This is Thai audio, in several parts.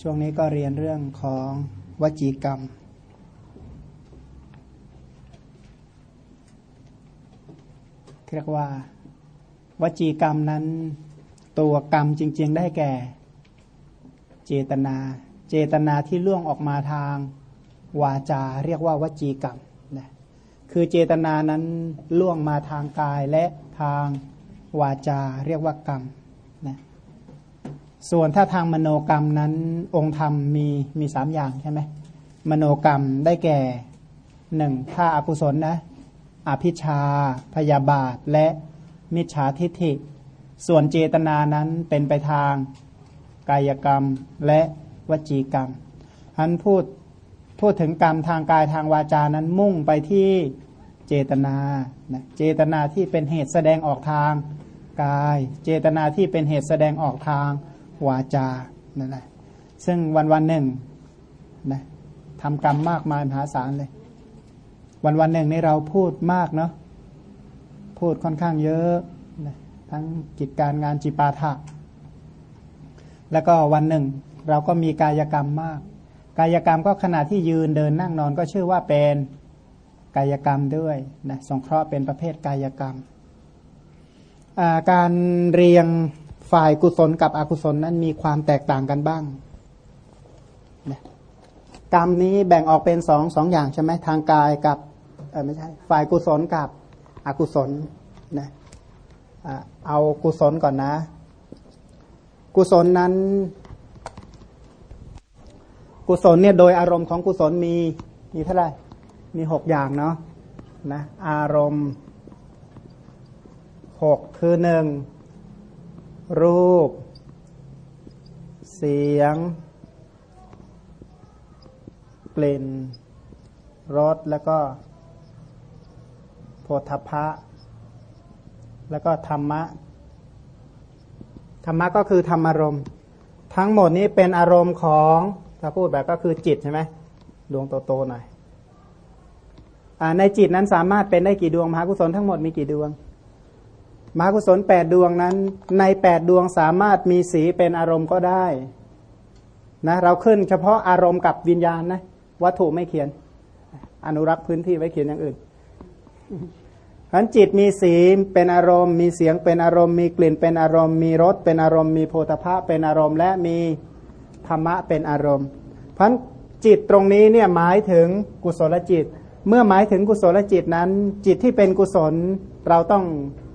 ช่วงนี้ก็เรียนเรื่องของวจีกรรม เรียกว่า วจีกรรมนั้น ตัวกรรมจริง ๆ ได้แก่ เจตนา เจตนาที่ล่วงออกมาทาง วาจา เรียกว่าวจีกรรมนะคือเจตนานั้นล่วงมาทางกายและทางวาจา เรียกว่ากรรมนะ ส่วนถ้าทางมโนกรรมนั้นองค์ธรรมมีมีสามอย่างใช่ไหมมโนกรรมได้แก่หนึ่งถ้าอากุศลนะอภิชา พยาบาท และมิจฉาทิฏฐิ ส่วนเจตนานั้นเป็นไปทางกายกรรมและวจีกรรมท่านพูดพูดถึงกรรมทางกายทางวาจานั้นมุ่งไปที่เจตนานะเจตนาที่เป็นเหตุแสดงออกทางกาย เจตนาที่เป็นเหตุแสดงออกทาง วาจานั่นแหละซึ่งวันวันหนึ่งนะทำกรรมมากมายมหาศาลเลย วันวันหนึ่งในเราพูดมากเนาะพูดค่อนข้างเยอะนะทั้งกิจการงานจิปาถะแล้วก็วันหนึ่ง เราก็มีกายกรรมมาก กายกรรมก็ขณะที่ยืนเดินนั่งนอนก็ชื่อว่าเป็นกายกรรมด้วยนะสงเคราะห์เป็นประเภทกายกรรม การเรียง ฝ่ายกุศลกับอกุศลนั้นมีความแตกต่างกันบ้างนะกรรมนี้แบ่งออกเป็นสองสองอย่างใช่ไหมทางกายกับเออไม่ใช่ ฝ่ายกุศลกับอกุศลนะเอากุศลก่อนนะ กุศลนั้น กุศลเนี่ยโดยอารมณ์ของกุศลมีมีเท่าไหร่มีหกอย่างเนาะนะอารมณ์หกคือหนึ่ง รูป เสียง กลิ่น รส แล้วก็โพธพะ แล้วก็ธรรมะ ธรรมะก็คือธรรมารมณ์ ทั้งหมดนี้เป็นอารมณ์ของ ถ้าพูดแบบก็คือจิตใช่ไหมดวงโตๆหน่อยอในจิตนั้นสามารถเป็นได้กี่ดวงมหากุศลทั้งหมดมีกี่ดวง มหากุศลแปดดวงนั้น ในแปดดวงสามารถมีสีเป็นอารมณ์ก็ได้นะเราขึ้นเฉพาะอารมณ์กับวิญญาณนะวัตถุไม่เขียน อนุรักษ์พื้นที่ไว้เขียนอย่างอื่นฉันจิตมีสีเป็นอารมณ์ มีเสียงเป็นอารมณ์ มีกลิ่นเป็นอารมณ์ มีรสเป็นอารมณ์ มีโพธภะเป็นอารมณ์ และมีธรรมะเป็นอารมณ์เพราะจิตตรงนี้เนี่ยหมายถึงกุศลจิต เมื่อหมายถึงกุศลจิตนั้น จิตที่เป็นกุศล เราต้อง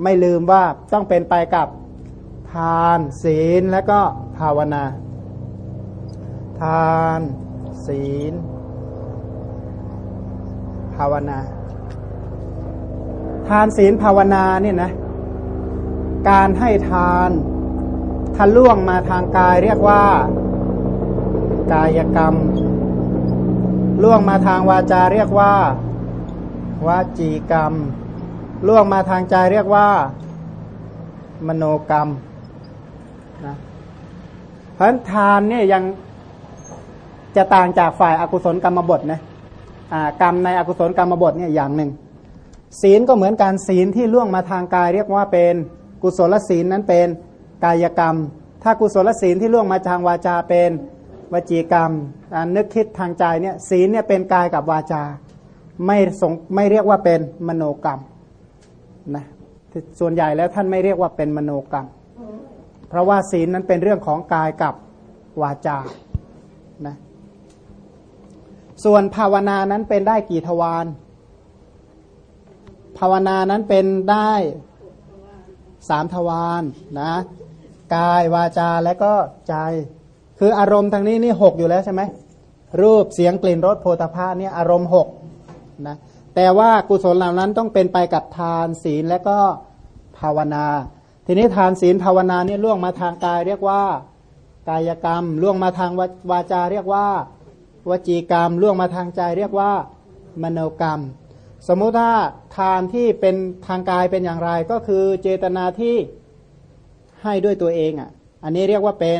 ไม่ลืมว่าต้องเป็นไปกับทานศีลและก็ภาวนา ทานศีล ภาวนา ทานศีลภาวนาเนี่ยนะ การให้ทานถ้าล่วงมาทางกายเรียกว่า กายกรรม ล่วงมาทางวาจาเรียกว่าวาจีกรรม ล่วงมาทางใจเรียกว่า มโนกรรมนะเพราะทานเนี่ยยังจะต่างจากฝ่ายอากุศลกรรมบทนะกรรมในอกุศลกรรมบทเนี่ยอย่างหนึ่ง ศีลก็เหมือนการศีลที่ล่วงมาทางกาย เรียกว่าเป็นกุศลศีลนั้นเป็นกายกรรม ถ้ากุศลศีลที่ล่วงมาทางวาจาเป็นวจีกรรมนึกคิดทางใจเนี่ยศีลเนี่ยเป็นกายกับวาจา ไม่สงไม่เรียกว่าเป็นมโนกรรม นะส่วนใหญ่แล้วท่านไม่เรียกว่าเป็นมโนกรรม เพราะว่าศีลนั้นเป็นเรื่องของกายกับวาจานะส่วนภาวนานั้นเป็นได้กี่ทวารภาวนานั้นเป็นได้สามทวารนะกายวาจาและก็ใจ คืออารมณ์ทางนี้นี่หกอยู่แล้วใช่ไหมรูปเสียงกลิ่นรสโพธาภาเนี่ยอารมณ์หกนะ แต่ว่ากุศลเหล่านั้นต้องเป็นไปกับทานศีลและก็ภาวนา ทีนี้ทานศีลภาวนาเนี่ยล่วงมาทางกายเรียกว่า กายกรรมล่วงมาทางวาจาเรียกว่าวจีกรรมล่วงมาทางใจเรียกว่ามโนกรรม สมมุติถ้าทานที่เป็นทางกายเป็นอย่างไรก็คือเจตนาที่ให้ด้วยตัวเองอะ อันนี้เรียกว่าเป็น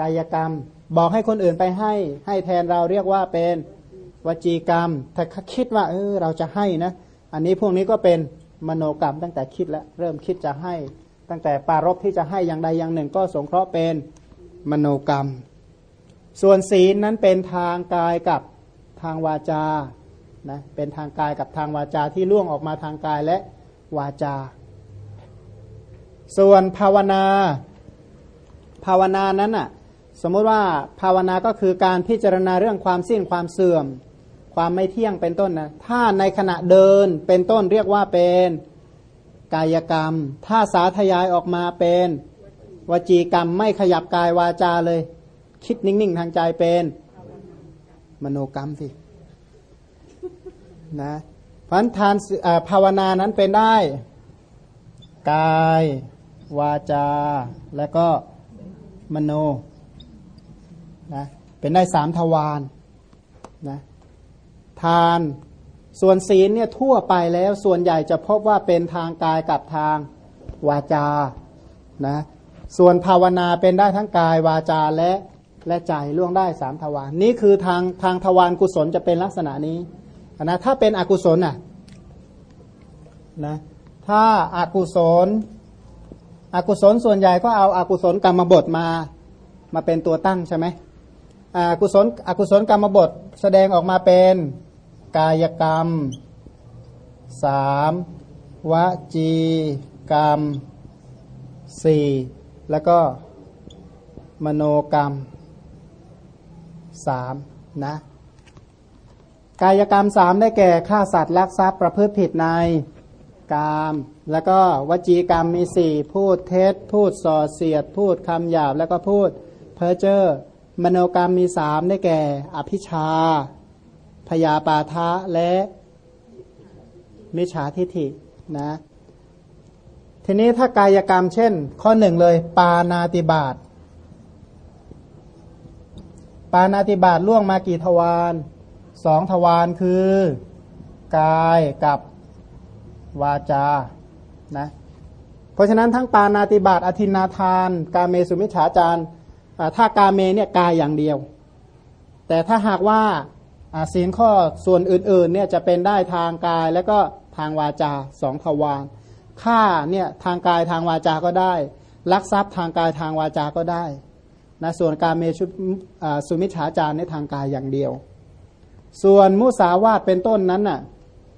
กายกรรม บอกให้คนอื่นไปให้ให้แทนเราเรียกว่าเป็น วจีกรรม ถ้าคิดว่าเออเราจะให้นะอันนี้พวกนี้ก็เป็นมโนกรรมตั้งแต่คิดแล้วเริ่มคิดจะให้ ตั้งแต่ปารบที่จะให้อย่างใดอย่างหนึ่ง ก็สงเคราะห์เป็นมโนกรรม ส่วนศีลนั้นเป็นทางกายกับทางวาจานะเป็นทางกายกับทางวาจาที่ล่วงออกมาทางกายและวาจา ส่วนภาวนา ภาวนานั้นอะสมมติว่าภาวนาก็คือการพิจารณาเรื่องความสิ้นความเสื่อม ความไม่เที่ยงเป็นต้นนะถ้าในขณะเดินเป็นต้นเรียกว่าเป็นกายกรรม ถ้าสาธยายออกมาเป็นวจีกรรมไม่ขยับกายวาจาเลย คิดนิ่ง ๆ ทางใจเป็น มโนกรรมสินะพันทานภาวนานั้นเป็นได้ กาย วาจา และก็มโนนะเป็นได้สามทวารนะ ทาน ส่วนศีลเนี่ยทั่วไปแล้วส่วนใหญ่จะพบว่าเป็นทางกายกับทางวาจานะส่วนภาวนาเป็นได้ทั้งกายวาจาและและใจล่วงได้สามทวารนี่คือทางทางทวารกุศลจะเป็นลักษณะนี้นะถ้าเป็นอกุศลน่ะนะถ้าอากุศลอกุศลส่วนใหญ่ก็เอาอากุศลกรรมบทมามาเป็นตัวตั้งใช่ไหมอกุศลอกุศลกรรมบทแสดงออกมาเป็น กายกรรมสามวจีกรรมสี่แล้วก็มโนกรรมสามนะกายกรรมสามได้แก่ฆ่าสัตว์ลักทรัพย์ประพฤติผิดในกาม แล้วก็วจีกรรมมีสี่พูดเท็จ พูดส่อเสียด พูดคำหยาบแล้วก็พูดเพ้อเจ้อมโนกรรมมีสามได้แก่ อภิชา พยาปาทะและมิจฉาทิฐินะ ทีนี้ถ้ากายกรรมเช่น ข้อหนึ่งเลย ปานาติบาตปานาติบาตล่วงมากี่ทวารสองทวารคือ กายกับวาจานะเพราะฉะนั้นทั้งปานาติบาตอธินาทาน กาเมสุมิจฉาจารถ้ากาเมเนี่ยกายอย่างเดียว แต่ถ้าหากว่า ศีลข้อส่วนอื่นๆเนี่ยจะเป็นได้ทางกายแล้วก็ทางวาจาสองทวารฆ่าเนี่ยทางกายทางวาจาก็ได้ลักทรัพย์ทางกายทางวาจาก็ได้นะส่วนการเมชุสุมิชฌาจารในทางกายอย่างเดียว ส่วนมุสาวาตเป็นต้นนั้นน่ะ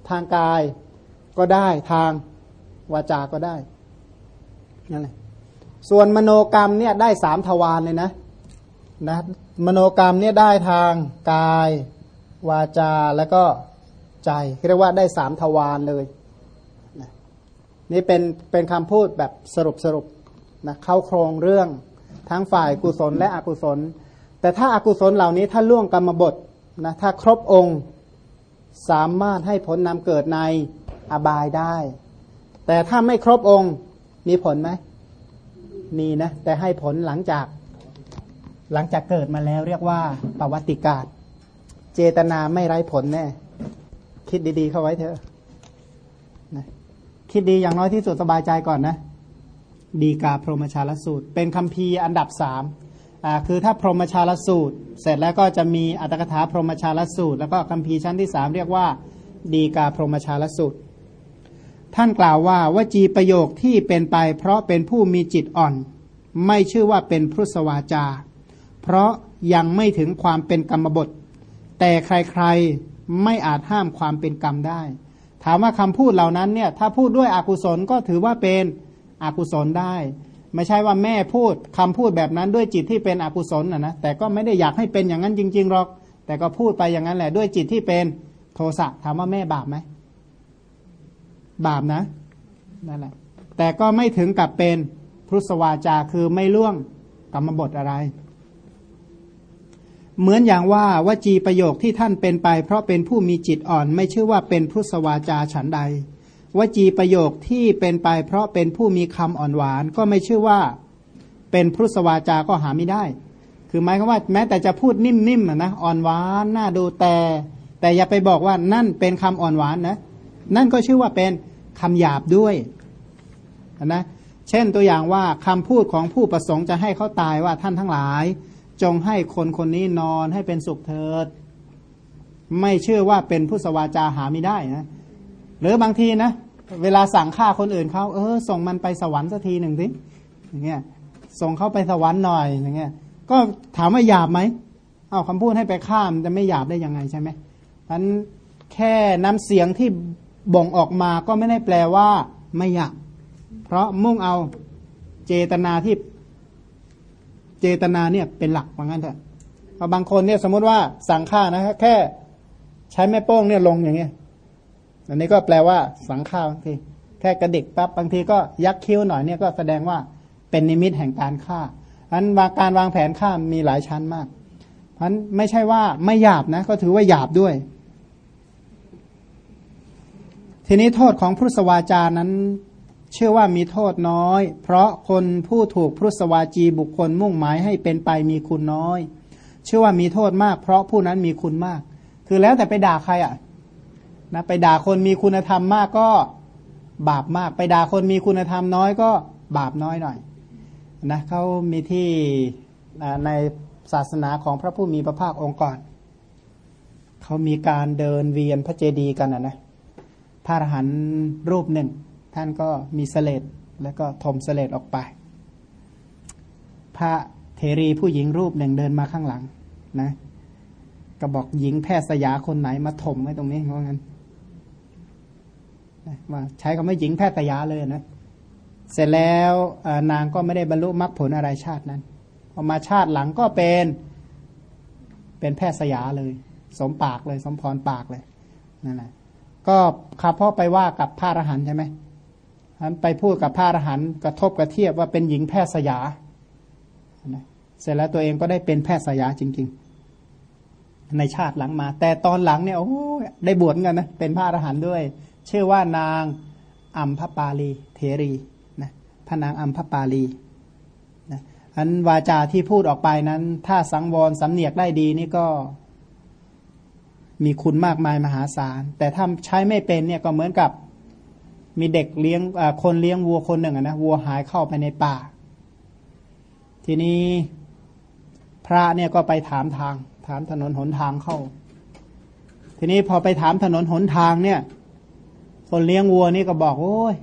ทางกายก็ได้ทางวาจาก็ได้นั่นแหละส่วนมโนกรรมเนี่ยได้สามทวารเลยนะนะมโนกรรมเนี่ยได้ทางกาย วาจาแล้วก็ใจเรียกว่าได้สามทวารเลยนี่เป็นเป็นคำพูดแบบสรุปสรุปนะเข้าโครงเรื่องทั้งฝ่ายกุศลและอกุศล แต่ถ้าอากุศลเหล่านี้ถ้าล่วงกรรมบทนะถ้าครบองค์สามารถให้ผลนำเกิดในอบายได้ แต่ถ้าไม่ครบองค์มีผลไหมมีนะ แต่ให้ผลหลังจากหลังจากเกิดมาแล้วเรียกว่าปวัติกาศ เจตนาไม่ไร้ผลแน่คิดดีๆ เข้าไว้เถอะนะคิดดีอย่างน้อยที่สุดสบายใจก่อนนะ ดีกาพรหมชาลสูตร เป็นคำพีอันดับสามอ่าคือถ้าพรหมชาลสูตร เสร็จแล้วก็จะมีอัตถกถาพรหมชาลสูตร แล้วก็คำพีชั้นที่สามเรียกว่า ดีกาพรหมชาลสูตร ท่านกล่าวว่าวจีประโยคที่เป็นไป เพราะเป็นผู้มีจิตอ่อน ไม่ชื่อว่าเป็นพุทธวาจา เพราะยังไม่ถึงความเป็นกรรมบท แต่ใครๆไม่อาจห้ามความเป็นกรรมได้ ถามว่าคำพูดเหล่านั้นเนี่ยถ้าพูดด้วยอกุศลก็ถือว่าเป็นอกุศลได้ ไม่ใช่ว่าแม่พูดคำพูดแบบนั้นด้วยจิตที่เป็นอกุศลนะนะแต่ก็ไม่ได้อยากให้เป็นอย่างนั้นจริงๆหรอก แต่ก็พูดไปอย่างนั้นแหละด้วยจิตที่เป็นโทสะถามว่าแม่บาปไหมบาปนะนั่นแหละแต่ก็ไม่ถึงกับเป็นพุทธวาจาคือไม่ล่วงกรรมบทอะไร เหมือนอย่างว่าวจีประโยคที่ท่านเป็นไป เพราะเป็นผู้มีจิตอ่อนไม่ชื่อว่าเป็นพุทธวาจาฉันใด วจีประโยคที่เป็นไป เพราะเป็นผู้มีคำอ่อนหวาน ก็ไม่ชื่อว่าเป็นพุทธวาจาก็หาไม่ได้ คือหมายความว่าแม้แต่จะพูดนิ่มๆนะอ่อนหวานน่าดูแต่ แต่อย่าไปบอกว่านั่นเป็นคำอ่อนหวานนะ นั่นก็ชื่อว่าเป็นคำหยาบด้วยนะเช่นตัวอย่างว่าคำพูดของผู้ประสงค์จะให้เขาตายว่าท่านทั้งหลาย จงให้คนคนนี้นอนให้เป็นสุขเถิด ไม่เชื่อว่าเป็นผู้สวาจาหาไม่ได้นะ หรือบางทีนะ เวลาสั่งฆ่าคนอื่นเขาเออ ส่งมันไปสวรรค์สักทีหนึ่งสิอย่างเงี้ยส่งเขาไปสวรรค์หน่อยอย่างเงี้ยก็ถามว่าหยาบไหมเอาคำพูดให้ไปข้ามจะไม่หยาบได้ยังไงใช่ไหมพันแค่น้ำเสียงที่บ่งออกมาก็ไม่ได้แปลว่าไม่หยาบเพราะมุ่งเอาเจตนาที่ เจตนาเนี่ยเป็นหลักว่างั้นเถอะบางคนเนี่ยสมมติว่าสั่งฆ่านะแค่ใช้แม่โป้งเนี่ยลงอย่างเงี้ย อันนี้ก็แปลว่าสังฆ่าบางทีแค่กระดิกปั๊บบางทีก็ยักคิ้วหน่อยเนี่ยก็แสดงว่าเป็นนิมิตแห่งการฆ่าอันการวางแผนฆ่ามีหลายชั้นมาก เพราะนั้นไม่ใช่ว่าไม่หยาบนะ ก็ถือว่าหยาบด้วย ทีนี้โทษของพุทธวาจานั้น ชื่อว่ามีโทษน้อย เพราะคนผู้ถูกพุทธวาจีบุคคลมุ่งหมายให้เป็นไปมีคุณน้อยเชื่อว่ามีโทษมาก เพราะผู้นั้นมีคุณมาก คือแล้วแต่ไปด่าใครอะนะไปด่าคนมีคุณธรรมมากก็บาปมาก ไปด่าคนมีคุณธรรมน้อยก็บาปน้อยหน่อยนะเขามีที่ในศาสนาของพระผู้มีพระภาคองค์ก่อนเขามีการเดินเวียนพระเจดีย์กันนะนะพระอรหันต์รูปหนึ่ง ท่านก็มีเสลดแล้วก็ทมเสลดออกไป พระเทรีผู้หญิงรูปหนึ่งเดินมาข้างหลังนะก็บอกหญิงแพทย์สยาคนไหนมาถมไว้ตรงนี้เพราะงั้นว่าใช้คำว่าหญิงแพทย์สยาเลยนะเสร็จแล้วนางก็ไม่ได้บรรลุมรรคผลอะไรชาตินั้นพอมาชาติหลังก็เป็นเป็นแพทย์สยาเลย สมปากเลย สมพรปากเลยนั่นแหละก็ข้าพ่อไปว่ากับพระอรหันต์ใช่ไหม ไปพูดกับพระอรหันต์กระทบกระเทียบว่าเป็นหญิงแพทย์สยา เสร็จแล้วตัวเองก็ได้เป็นแพทย์สยาจริง ๆ ในชาติหลังมา แต่ตอนหลังเนี่ยโอ้ได้บวชกันนะเป็นพระอรหันต์ด้วย ชื่อว่านางอัมพปาลีเทรีนะพระนางอัมพปาลีนะอันวาจาที่พูดออกไปนั้น ถ้าสังวรสำเนียกได้ดีนี่ก็มีคุณมากมายมหาศาล แต่ถ้าใช้ไม่เป็นเนี่ยก็เหมือนกับ มีเด็กเลี้ยงคนเลี้ยงวัวคนหนึ่งนะวัวหายเข้าไปในป่า ทีนี้พระเนี่ยก็ไปถามทาง ถามถนนหนทางเข้า ทีนี้พอไปถามถนนหนทางเนี่ย คนเลี้ยงวัวนี่ก็บอกโอ้ย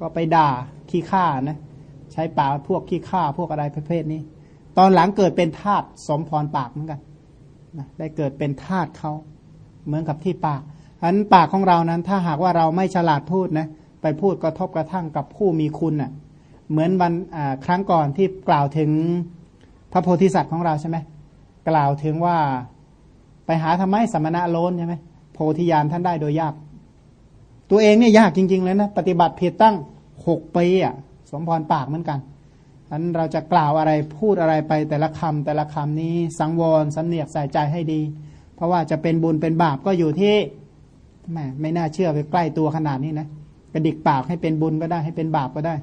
ก็ไปด่าขี้ข้านะ ใช้ปากพวกขี้ข้าพวกอะไรประเภทนี้ ตอนหลังเกิดเป็นทาตสมพรปากเหมือนกันนะได้เกิดเป็นทาตเขาเหมือนกับที่ปาก อันปากของเรานั้น ถ้าหากว่าเราไม่ฉลาดพูดนะไปพูดกระทบกระทั่งกับผู้มีคุณนะ่ะ เหมือนวันครั้งก่อนที่กล่าวถึงพระโพธิสัตว์ของเราใช่ไหมกล่าวถึงว่าไปหาทำไมสมณะโลนใช่ไหมโพธิญาณท่านได้โดยยาก ตัวเองเนี่ยยากจริง ๆ เลยนะ ปฏิบัติผิดตั้งหกปีอะ สมพรปากเหมือนกันอันเราจะกล่าวอะไรพูดอะไรไปแต่ละคำแต่ละคำนี้สังวรสำเนียกใส่ใจให้ดี เพราะว่าจะเป็นบุญเป็นบาปก็อยู่ที่ แม่ไม่น่าเชื่อไปใกล้ตัวขนาดนี้นะกระดิกปากให้เป็นบุญก็ได้ให้เป็นบาปก็ได้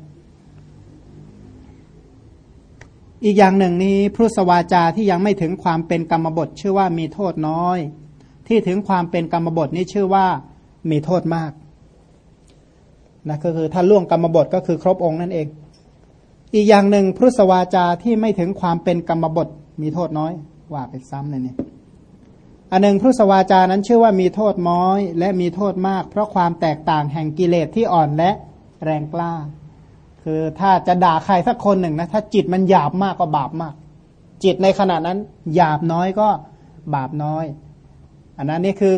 อีกอย่างหนึ่งนี้พุทธวาจาที่ยังไม่ถึงความเป็นกรรมบทชื่อว่ามีโทษน้อย ที่ถึงความเป็นกรรมบทนี้ชื่อว่ามีโทษมากนะก็คือถ้าล่วงกรรมบทก็คือครบองค์นั่นเอง อีกอย่างหนึ่งพุทธวาจาที่ไม่ถึงความเป็นกรรมบทมีโทษน้อย ว่าไปซ้ำในนี้ อันหนึ่งพุทธวาจานั้นชื่อว่ามีโทษน้อย และมีโทษมาก เพราะความแตกต่างแห่งกิเลสที่อ่อนและแรงกล้า คือถ้าจะด่าใครสักคนหนึ่งนะถ้าจิตมันหยาบมากก็บาปมาก จิตในขณะนั้นหยาบน้อยก็บาปน้อย อันนั้นนี่คือ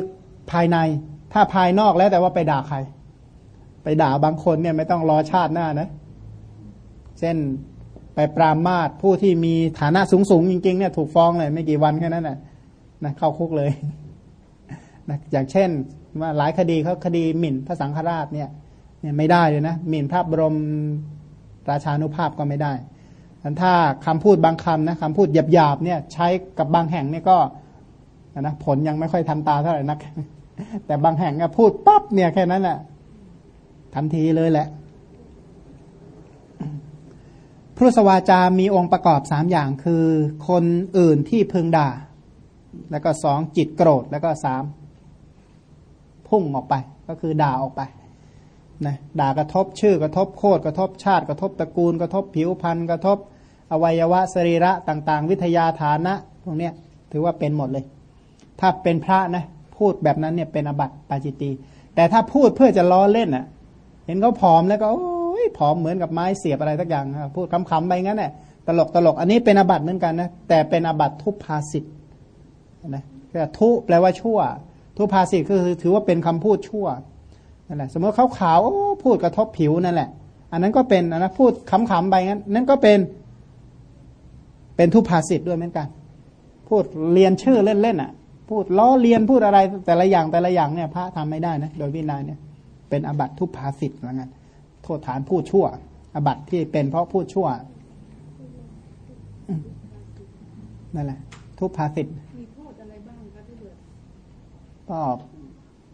ภายในถ้าภายนอกแล้วแต่ว่าไปด่าใคร ไปด่าบางคนเนี่ยไม่ต้องรอชาติหน้านะ เช่นไปปรามาสผู้ที่มีฐานะสูงสูงจริงๆเนี่ยถูกฟ้องเลยไม่กี่วันแค่นั้นนะ นะเข้าคุกเลยนะอย่างเช่นว่าหลายคดีเขาคดีหมิ่นพระสังฆราชเนี่ยเนี่ยไม่ได้เลยนะหมิ่นพระบรมราชานุภาพก็ไม่ได้ถ้าคำพูดบางคำนะคำพูดหยาบๆเนี่ยใช้กับบางแห่งเนี่ยก็นะผลยังไม่ค่อยทันตาเท่าไหร่นัก แต่บางแห่งพูดปั๊บเนี่ยแค่นั้นแหละทันทีเลยแหละพุทสวาจามีองค์ประกอบสามอย่างคือ คนอื่นที่พึงด่า แล้วก็สองจิตโกรธแล้วก็สามพุ่งออกไป ก็คือด่าออกไปนะด่ากระทบชื่อกระทบโคตรกระทบชาติ กระทบตระกูล กระทบผิวพรรณกระทบ อวัยวะสรีระต่าง ๆ วิทยาฐานะตรงเนี้ยถือว่าเป็นหมดเลย ถ้าเป็นพระนะพูดแบบนั้นเนี่ยเป็นอบัติปาจิตีแต่ถ้าพูดเพื่อจะล้อเล่นอะ เห็นเขาผอมแล้วก็โอ้ยผอมเหมือนกับไม้เสียบอะไรสักอย่างพูดคำๆไปงั้นแหละตลกตลกอันนี้เป็นอบัตเหมือนกันนะแต่เป็นอบัตทุพภาสิทธ์ นะทุแปลว่าชั่ว ทุภาษิตก็คือถือว่าเป็นคำพูดชั่วนั่นแหละสมมติเขาขาวพูดกระทบผิวนั่นแหละ อันนั้นก็เป็นนะพูดขำๆไปงั้นนั่นก็เป็นเป็นทุภาษิตด้วยเหมือนกัน พูดเรียนชื่อเล่นๆอะ พูดล้อเลียนพูดอะไรแต่ละอย่างแต่ละอย่างเนี่ยพระทำไม่ได้นะโดยวินัยเนี่ย เป็นอบัตทุภาษิตเหมือนกันโทษฐานพูดชั่ว อบัตที่เป็นเพราะพูดชั่วนั่นแหละ ทุภาษิตมีโทษอะไรบ้างคะที่เหลือ ก็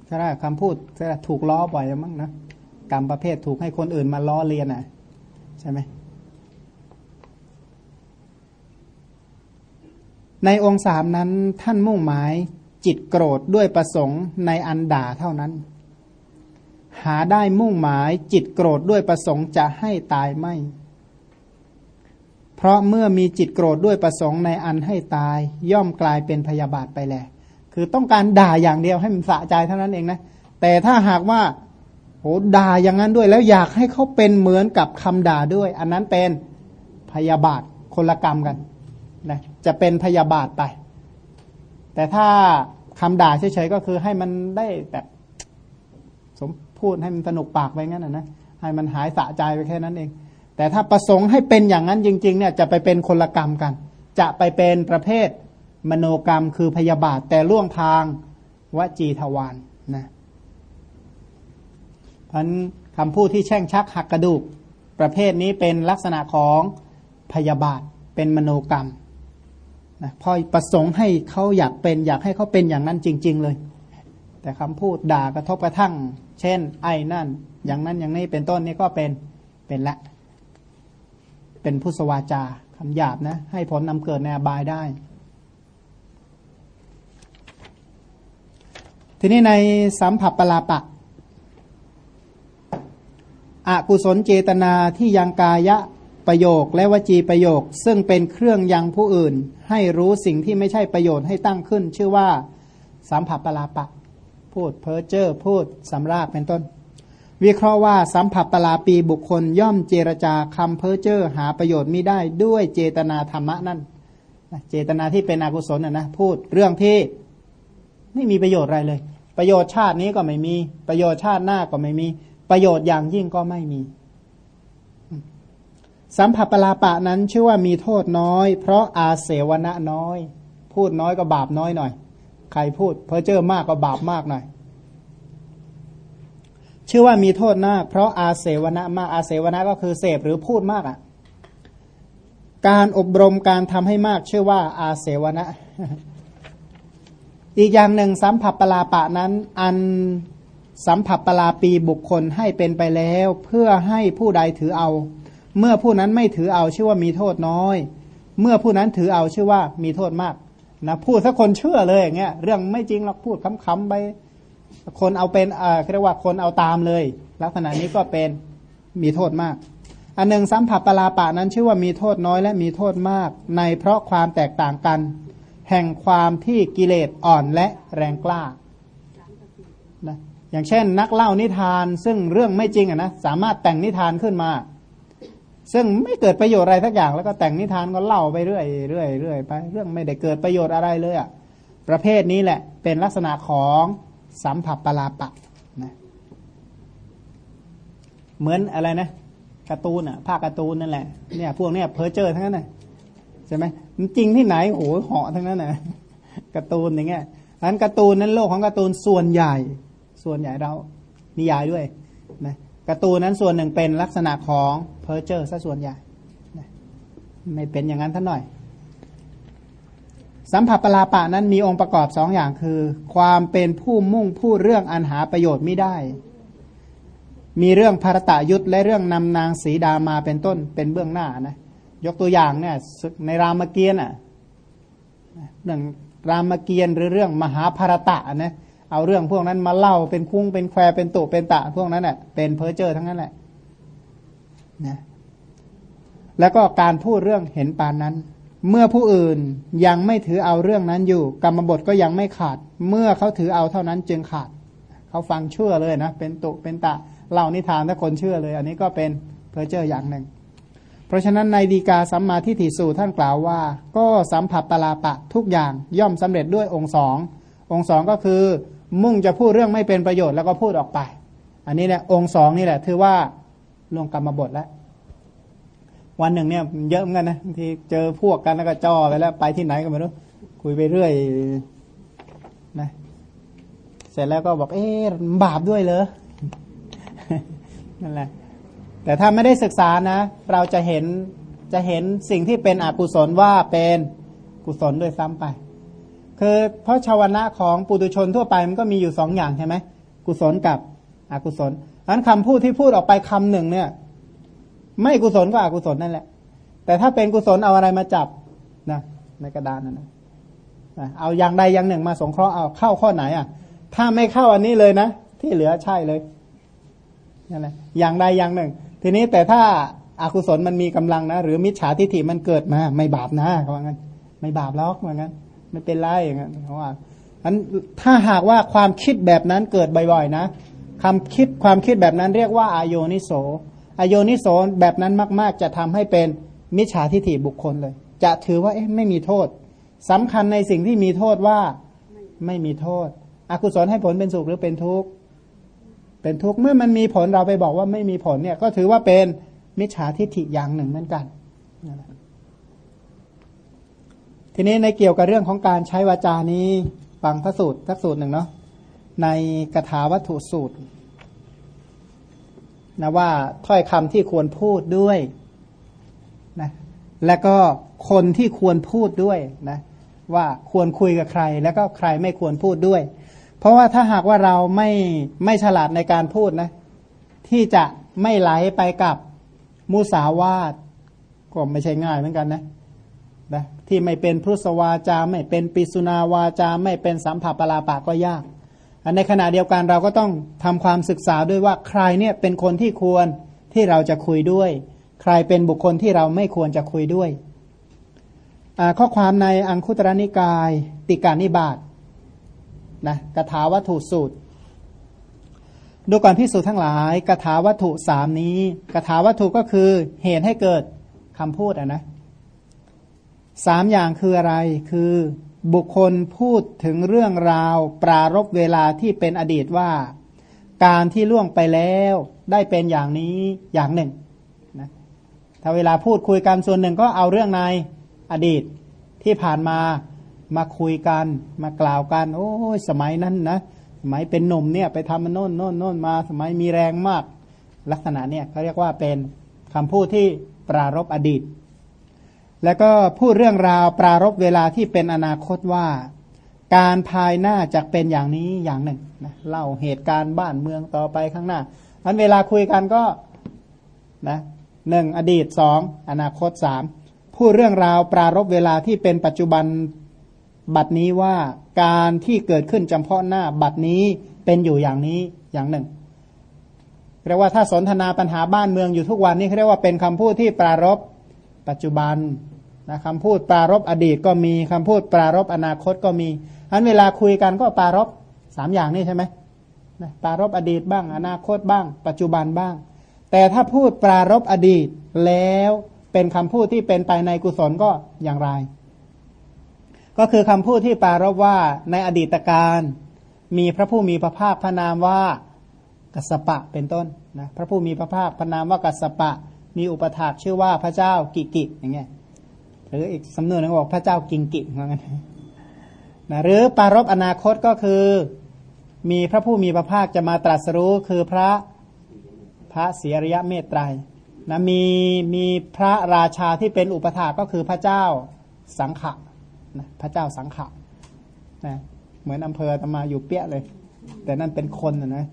ถ้าคำพูดถ้าถูกล้อบ่อยมั้งนะกรรมประเภทถูกให้คนอื่นมาล้อเลียนอะ ใช่ไหมในองค์สามนั้นท่านมุ่งหมายจิตโกรธด้วยประสงค์ในอันด่าเท่านั้น หาได้มุ่งหมายจิตโกรธด้วยประสงค์จะให้ตายไม่ เพราะเมื่อมีจิตโกรธด้วยประสงค์ในอันให้ตาย ย่อมกลายเป็นพยาบาทไปแล คือต้องการด่าอย่างเดียวให้มันสะใจเท่านั้นเองนะ แต่ถ้าหากว่าโหด่าอย่างนั้นด้วย แล้วอยากให้เขาเป็นเหมือนกับคำด่าด้วย อันนั้นเป็นพยาบาทคนละกรรมกันนะจะเป็นพยาบาทไป แต่ถ้าคำด่าเฉยๆก็คือให้มันได้แบบสมพูดให้มันสนุกปากไปงั้นนะให้มันหายสะใจไปแค่นั้นเอง แต่ถ้าประสงค์ให้เป็นอย่างนั้นจริง ๆ เนี่ยจะไปเป็นคนละกรรมกัน จะไปเป็นประเภท มโนกรรมคือพยาบาทแต่ล่วงทางวจีทวารนนะพันคำพูดที่แช่งชักหักกระดูก ประเภทนี้เป็นลักษณะของพยาบาทเป็นมโนกรรมนะพอประสงค์ให้เขาอยากเป็น อยากให้เขาเป็นอย่างนั้นจริง ๆ เลย แต่คำพูดด่ากระทบกระทั่ง เช่น ไอ้นั่น อย่างนั้นอย่างนี้เป็นต้นนี่ก็เป็นเป็นละ เป็นผู้สวาจาคำหยาบนะ ให้ผลนำเกิดในอบายได้ ทีนี้ในสัมผัสปลาปะอกุศลเจตนาที่ยังกายะประโยคและวจีประโยค ซึ่งเป็นเครื่องยังผู้อื่น ให้รู้สิ่งที่ไม่ใช่ประโยชน์ให้ตั้งขึ้น ชื่อว่าสัมผัสปลาปะ พูดเพ้อเจ้อพูดสำรากเป็นต้น วิเคราะห์ว่าสัมผัสปลาปีบุคคลย่อมเจรจาคำเพ้อเจ้อหาประโยชน์ไม่ได้ด้วยเจตนาธรรมะนั่นเจตนาที่เป็นอกุศลนะนะพูดเรื่องที่ ไม่มีประโยชน์อะไรเลย ประโยชน์ชาตินี้ก็ไม่มี ประโยชน์ชาติหน้าก็ไม่มี ประโยชน์อย่างยิ่งก็ไม่มี สัมผัสปลาปะนั้นชื่อว่ามีโทษน้อย เพราะอาเสวนะน้อย พูดน้อยก็บาปน้อยหน่อย ใครพูดเพอเจอมากก็บาปมากหน่อยชื่อว่ามีโทษมาก เพราะอาเสวนะมากอาเสวนะก็คือเสพหรือพูดมากอะ การอบรมการทำให้มากชื่อว่าอาเสวนะ อีกอย่างหนึ่งสัมผัสปลาปะนั้น อันสัมผัสปลาปีบุคคลให้เป็นไปแล้ว เพื่อให้ผู้ใดถือเอา เมื่อผู้นั้นไม่ถือเอาชื่อว่ามีโทษน้อย เมื่อผู้นั้นถือเอาชื่อว่ามีโทษมากนะพูดสักคนเชื่อเลยอย่างเงี้ยเรื่องไม่จริงหรอกพูดคำๆไปคนเอาเป็นเอ่อเรียกว่าคนเอาตามเลย ลักษณะนี้ก็เป็นมีโทษมาก อันหนึ่งสัมผัสปลาปะนั้นชื่อว่ามีโทษน้อยและมีโทษมาก ในเพราะความแตกต่างกัน แห่งความที่กิเลสอ่อนและแรงกล้านะอย่างเช่น นักเล่านิทานซึ่งเรื่องไม่จริงอะนะสามารถแต่งนิทานขึ้นมา ซึ่งไม่เกิดประโยชน์อะไรทักอย่าง แล้วก็แต่งนิทานก็เล่าไปเรื่อยเรื่อยเรื่อยไป เรื่องไม่ได้เกิดประโยชน์อะไรเลยอะประเภทนี้แหละเป็นลักษณะของสัมผัปปลาปะนะเหมือนอะไรนะการ์ตูนอะภาคการ์ตูนนั่นแหละเนี่ยพวกเนี้ยเพ้อเจ้อทั้งนั้นเลยใช่ไหม จริงที่ไหนโอ้เหาะทั้งนั้นนะการ์ตูนอย่างเงี้ยอันการ์ตูนนั้นโลกของการ์ตูนส่วนใหญ่ ส่วนใหญ่เรานิยายด้วยนะการ์ตูนนั้นส่วนหนึ่งเป็นลักษณะของเพอร์เจอร์ซะส่วนใหญ่นะไม่เป็นอย่างนั้นท่านหน่อย สัมผัสปลาปะนั้นมีองค์ประกอบสองอย่างคือ ความเป็นผู้มุ่งพูดเรื่องอันหาประโยชน์ไม่ได้ มีเรื่องภารตะยุทธและเรื่องนำนางสีดามาเป็นต้นเป็นเบื้องหน้านะ ยกตัวอย่างเนี่ยในรามเกียรติ์อะเรื่องรามเกียรติ์หรือเรื่องมหาภารตะนะเอาเรื่องพวกนั้นมาเล่าเป็นคุ้งเป็นแควเป็นตุเป็นตะ พวกนั้นเน่ะเป็นเพอเจอร์ทั้งนั้นแหละนะแล้วก็การพูดเรื่องเห็นปานนั้น เมื่อผู้อื่นยังไม่ถือเอาเรื่องนั้นอยู่ กรรมบทก็ยังไม่ขาด เมื่อเขาถือเอาเท่านั้นจึงขาด เขาฟังเชื่อเลยนะ เป็นตุเป็นตะเล่านิทานถ้าคนเชื่อเลย อันนี้ก็เป็นเพอเจอร์อย่างหนึ่ง เพราะฉะนั้นในดีกาสัมมาทิฏฐิสูตรท่านกล่าวว่า ก็สัมผัสปลาปะทุกอย่างย่อมสำเร็จด้วยองค์สององค์สองก็คือ มุ่งจะพูดเรื่องไม่เป็นประโยชน์แล้วก็พูดออกไป อันนี้เนี่ยองค์สองนี่แหละถือว่าลงกรรมบทแล้ววันหนึ่งเนี่ยเยอะเหมือนกันนะที่เจอพวกกันแล้วก็จ่อไปแล้ว ไปที่ไหนก็ไม่รู้คุยไปเรื่อยนะเสร็จแล้วก็บอกเอ๊ะบาปด้วยเหรอนั่นแหละ แต่ถ้าไม่ได้ศึกษานะ เราจะเห็นจะเห็นสิ่งที่เป็นอกุศลว่าเป็นกุศลด้วยซ้ำไป คือเพราะชาวนะของปุตุชนทั่วไปมันก็มีอยู่สองอย่างใช่ไหมกุศลกับอกุศลอันคำพูดที่พูดออกไปคำหนึ่งเนี่ย ไม่กุศลก็อกุศลนั่นแหละ แต่ถ้าเป็นกุศลเอาอะไรมาจับนะในกระดานนั่นนะเอาอย่างใดอย่างหนึ่งมาสงเคราะห์เอาเข้าข้อไหนอะ ถ้าไม่เข้าอันนี้เลยนะที่เหลือใช่เลยนั่นแหละอย่างใดอย่างหนึ่ง ทีนี้แต่ถ้าอากุศลมันมีกำลังนะ หรือมิจฉาทิฏฐิมันเกิดมา ไม่บาปนะเขาว่างั้น ไม่บาปหรอกว่างั้น ไม่เป็นไรอย่างนั้นเขาว่าอันถ้าหากว่าความคิดแบบนั้นเกิดบ่อยๆนะคำคิดความคิดแบบนั้นเรียกว่าอายนิโสอายนิโสแบบนั้นมากๆ จะทำให้เป็นมิจฉาทิฏฐิบุคคลเลย จะถือว่าเอ๊ะไม่มีโทษสำคัญในสิ่งที่มีโทษว่าไม่มีโทษ อกุศลให้ผลเป็นสุขหรือเป็นทุกข์ เป็นทุกข์เมื่อมันมีผลเราไปบอกว่าไม่มีผลเนี่ย ก็ถือว่าเป็นมิจฉาทิฏฐิอย่างหนึ่งเหมือนกัน ทีนี้ในเกี่ยวกับเรื่องของการใช้วาจานี้ฟังพระสูตรสักสูตรหนึ่งเนาะในกถาวัตถุสูตรนะว่าถ้อยคำที่ควรพูดด้วยนะและก็คนที่ควรพูดด้วยนะว่าควรคุยกับใคร แล้วก็ใครไม่ควรพูดด้วย เพราะว่าถ้าหากว่าเราไม่ไม่ฉลาดในการพูดนะ ที่จะไม่ไหลไปกับมุสาวาทก็ไม่ใช่ง่ายเหมือนกันนะนะที่ไม่เป็นพุทธวาจา ไม่เป็นปิสุนาวาจา ไม่เป็นสัมผัสปลาปะก็ยากในขณะเดียวกันเราก็ต้องทำความศึกษาด้วยว่าใครเนี่ยเป็นคนที่ควรที่เราจะคุยด้วย ใครเป็นบุคคลที่เราไม่ควรจะคุยด้วยข้อความในอังคุตรนิกาย ติกานิบาต นะกถาวัตถุสูตร ดูก่อนพิสูจน์ทั้งหลายกถาวัตถุสามนี้กถาวัตถุก็คือเหตุให้เกิดคำพูดอะนะสามอย่างคืออะไรคือบุคคลพูดถึงเรื่องราว ปรารบเวลาที่เป็นอดีตว่า การที่ล่วงไปแล้วได้เป็นอย่างนี้อย่างหนึ่งนะถ้าเวลาพูดคุยกันส่วนหนึ่งก็เอาเรื่องในอดีตที่ผ่านมา มาคุยกันมากล่าวกัน โอ้ยสมัยนั้นนะสมัยเป็นหนุ่มเนี่ยไปทำมันโน่นโน่นโน่นมาสมัยมีแรงมาก ลักษณะเนี่ยเขาเรียกว่าเป็นคำพูดที่ปรารบอดีต แล้วก็พูดเรื่องราวปรารบเวลาที่เป็นอนาคตว่า การภายหน้าจะเป็นอย่างนี้อย่างหนึ่งนะเล่าเหตุการณ์บ้านเมืองต่อไปข้างหน้าอันเวลาคุยกันก็นะหนึ่งอดีตสองอนาคตสามพูดเรื่องราวปรารบเวลาที่เป็นปัจจุบัน บัดนี้ว่าการที่เกิดขึ้นจำเพาะหน้า บัดนี้เป็นอยู่อย่างนี้อย่างหนึ่งเรียกว่าถ้าสนทนาปัญหาบ้านเมืองอยู่ทุกวันนี้เรียกว่าเป็นคำพูดที่ปรารบปัจจุบันนะคำพูดปรารบอดีตก็มีคำพูดปรารบอนาคตก็มีอันเวลาคุยกันก็ปรารบสามอย่างนี้ใช่ไหมปรารบอดีตบ้าง อนาคตบ้าง ปัจจุบันบ้าง แต่ถ้าพูดปรารบอดีตแล้วเป็นคำพูดที่เป็นไปในกุศลก็อย่างไร ก็คือคำพูดที่ปารบว่าในอดีตการมีพระผู้มีพระภาคพระนามว่ากัสปะเป็นต้นนะพระผู้มีพระภาคพระนามว่ากัสปะ มีอุปถากชื่อว่าพระเจ้ากิกิอย่างเงี้ยหรืออีกสำนวนนึงบอกพระเจ้ากิงกิว่างั้นนะหรือปารบอนาคตก็คือ มีพระผู้มีพระภาคจะมาตรัสรู้คือพระพระเสียรยะเมตไตรนะมีมีพระราชาที่เป็นอุปถาก็คือพระเจ้าสังขะ นะพระเจ้าสังขะนะเหมือนอำเภอตมาอยู่เปี้ยเลย แต่นั่นเป็นคนนะนะ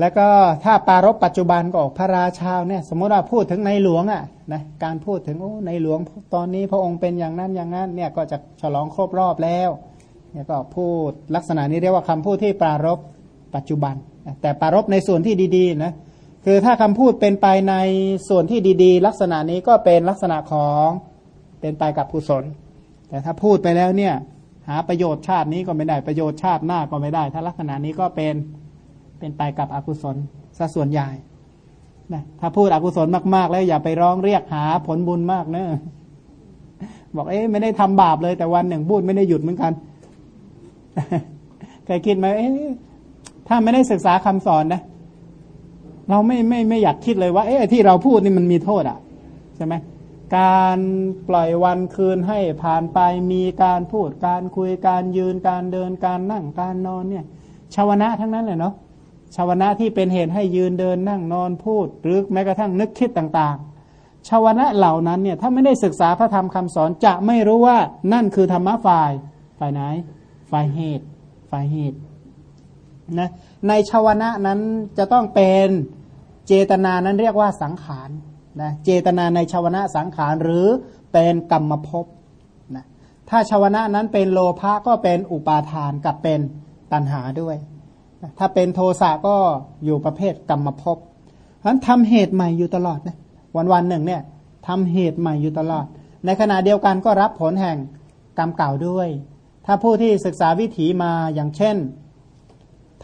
แล้วก็ถ้าปารบปัจจุบันก็ออกพระราชาเนี่ย สมมติว่าพูดถึงในหลวงอะนะการพูดถึงโอ้ในหลวงตอนนี้พระองค์เป็นอย่างนั้นอย่างนั้นเนี่ยก็จะฉลองครบรอบแล้วเนี่ยก็พูดลักษณะนี้เรียกว่าคำพูดที่ปารบปัจจุบัน แต่ปารบในส่วนที่ดีๆนะคือถ้าคำพูดเป็นไปในส่วนที่ดี ๆ ลักษณะนี้ก็เป็นลักษณะของ เป็นไปกับกุศล แต่ถ้าพูดไปแล้วเนี่ย หาประโยชน์ชาตินี้ก็ไม่ได้ประโยชน์ชาติหน้าก็ไม่ได้ ถ้าลักษณะนี้ก็เป็นเป็นไปกับอกุศลซะส่วนใหญ่นะถ้าพูดอกุศลมาก ๆ แล้วอย่าไปร้องเรียกหาผลบุญมากเนะบอกเอ๊ะไม่ได้ทำบาปเลยแต่วันหนึ่งพูดไม่ได้หยุดเหมือนกันเคยคิดไหมเอ๊ะถ้าไม่ได้ศึกษาคำสอนนะ เราไม่ไม่ไม่อยากคิดเลยว่า เอ๊ะที่เราพูดนี่มันมีโทษอะใช่ไหม การปล่อยวันคืนให้ผ่านไปมีการพูดการคุยการยืนการเดินการนั่งการนอนเนี่ยชาวนะทั้งนั้นเลยเนาะชาวนะที่เป็นเหตุให้ยืนเดินนั่งนอนพูด หรือแม้กระทั่งนึกคิดต่างๆ ชาวนะเหล่านั้นเนี่ยถ้าไม่ได้ศึกษาพระธรรมคำสอนจะไม่รู้ว่านั่นคือธรรมะฝ่ายฝ่ายไหน ฝ่ายเหตุฝ่ายเหตุนะในชาวนะนั้นจะต้องเป็นเจตนานั้นเรียกว่าสังขาร นะเจตนาในชาวนะสังขารหรือเป็นกรรมภพนะถ้าชาวนะนั้นเป็นโลภะก็เป็นอุปาทานกับเป็นตัณหาด้วยนะถ้าเป็นโทสะก็อยู่ประเภทกรรมภพฉะนั้นทำเหตุใหม่อยู่ตลอดนะวันวันหนึ่งเนี่ยทำเหตุใหม่อยู่ตลอด ในขณะเดียวกันก็รับผลแห่งกรรมเก่าด้วย ถ้าผู้ที่ศึกษาวิถีมาอย่างเช่น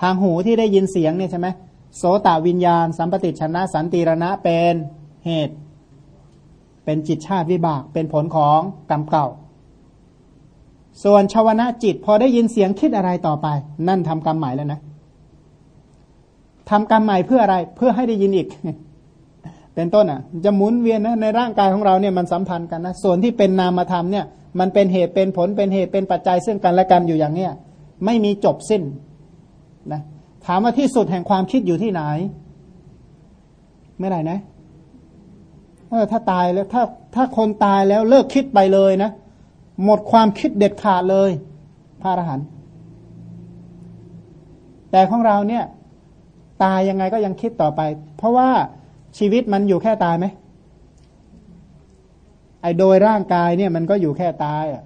ทางหูที่ได้ยินเสียงเนี่ยใช่ไหมโสตวิญญาณ สัมปติชนะสันติรณะเป็น เหตุ เป็นจิตชาติวิบาก เป็นผลของกรรมเก่า ส่วนชาวนะจิต พอได้ยินเสียงคิดอะไรต่อไป นั่นทำกรรมใหม่แล้วนะทำกรรมใหม่เพื่ออะไร เพื่อให้ได้ยินอีก เป็นต้นอะ จะหมุนเวียนนะในร่างกายของเราเนี่ยมันสัมพันธ์กันนะส่วนที่เป็นนามธรรมเนี่ย มันเป็นเหตุเป็นผลเป็นเหตุเป็นปัจจัยซึ่งกันและกันอยู่อย่างเนี้ยไม่มีจบสิ้นนะถามว่าที่สุดแห่งความคิดอยู่ที่ไหน เมื่อไหร่นะ เออถ้าตายแล้วถ้าถ้าคนตายแล้วเลิกคิดไปเลยนะ หมดความคิดเด็ดขาดเลยพระอรหันต์แต่ของเราเนี่ย ตายยังไงก็ยังคิดต่อไป เพราะว่าชีวิตมันอยู่แค่ตายไหมไอ้โดยร่างกายเนี่ยมันก็อยู่แค่ตายอะ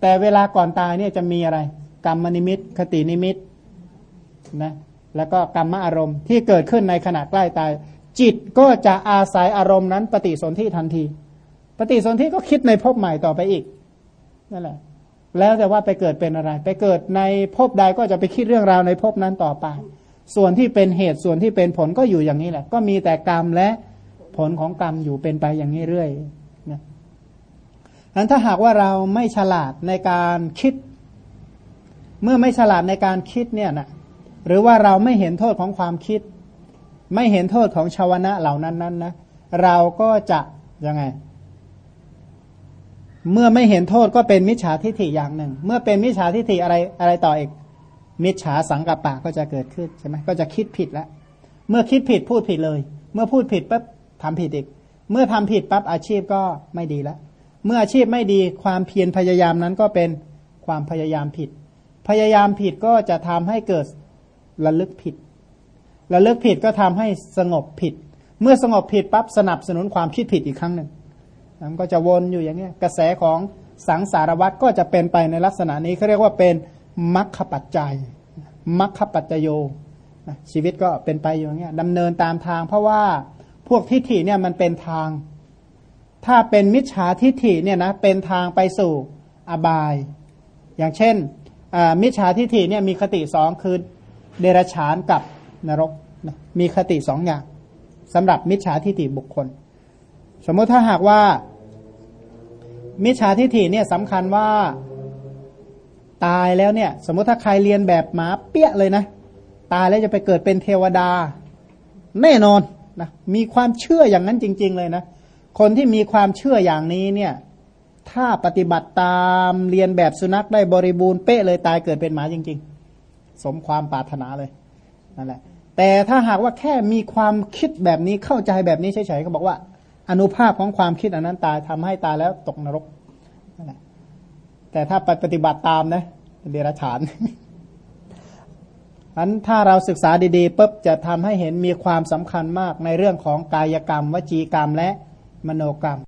แต่เวลาก่อนตายเนี่ยจะมีอะไร กรรมนิมิต คตินิมิตนะแล้วก็กรรมอารมณ์ที่เกิดขึ้นในขณะใกล้ตาย จิตก็จะอาศัยอารมณ์นั้น ปฏิสนธิทันที ปฏิสนธิก็คิดในภพใหม่ต่อไปอีกนั่นแหละ แล้วแต่ว่าไปเกิดเป็นอะไร ไปเกิดในภพใดก็จะไปคิดเรื่องราวในภพนั้นต่อไป ส่วนที่เป็นเหตุส่วนที่เป็นผลก็อยู่อย่างนี้แหละ ก็มีแต่กรรมและผลของกรรมอยู่เป็นไปอย่างนี้เรื่อยนะนั้นถ้าหากว่าเราไม่ฉลาดในการคิด เมื่อไม่ฉลาดในการคิดเนี่ยนะหรือว่าเราไม่เห็นโทษของความคิด ไม่เห็นโทษของชาวนะเหล่านั้นนั้นนะเราก็จะยังไง เมื่อไม่เห็นโทษก็เป็นมิจฉาทิฏฐิอย่างหนึ่ง เมื่อเป็นมิจฉาทิฏฐิอะไรอะไรต่ออีก มิจฉาสังกัปปะก็จะเกิดขึ้นใช่ไหมก็จะคิดผิดแล้วเมื่อคิดผิดพูดผิดเลย เมื่อพูดผิดปั๊บทำผิดอีก เมื่อทำผิดปั๊บอาชีพก็ไม่ดีแล้วเมื่ออาชีพไม่ดีความเพียรพยายามนั้นก็เป็นความพยายามผิด พยายามผิดก็จะทำให้เกิดระลึกผิด ระลึกผิดก็ทำให้สงบผิด เมื่อสงบผิดปั๊บสนับสนุนความคิดผิดอีกครั้งหนึ่งมันก็จะวนอยู่อย่างนี้กระแสของสังสารวัตรก็จะเป็นไปในลักษณะนี้เขาเรียกว่าเป็นมัคคปัจจัยมัคคปัจจโยชีวิตก็เป็นไปอย่างนี้ดำเนินตามทาง เพราะว่าพวกทิฏฐิเนี่ยมันเป็นทาง ถ้าเป็นมิจฉาทิฏฐิเนี่ยนะเป็นทางไปสู่อบาย อย่างเช่นมิจฉาทิฏฐิเนี่ยมีคติสองคือเดรัจฉานกับนรก มีคติสองอย่างสำหรับมิจฉาทิฏฐิบุคคล สมมติถ้าหากว่า มิจฉาทิฏฐิเนี่ยสำคัญว่าตายแล้วเนี่ย สมมติถ้าใครเรียนแบบหมาเปี้ยเลยนะ ตายแล้วจะไปเกิดเป็นเทวดา แน่นอนนะมีความเชื่ออย่างนั้นจริง ๆ เลยนะ คนที่มีความเชื่ออย่างนี้เนี่ยถ้าปฏิบัติตามเรียนแบบสุนัขได้บริบูรณ์เป๊ะเลยตายเกิดเป็นหมาจริง ๆ สมความปรารถนาเลยนั่นแหละ แต่ถ้าหากว่าแค่มีความคิดแบบนี้เข้าใจแบบนี้เฉยๆก็บอกว่า อนุภาพของความคิดอันนั้นตายทำให้ตายแล้วตกนรกนั่นแหละแต่ถ้าไปปฏิบัติตามนะเดรัจฉานอันถ้าเราศึกษาดีๆปุ๊บจะทำให้เห็นมีความสำคัญมากในเรื่องของกายกรรม วจีกรรมและมโนกรรม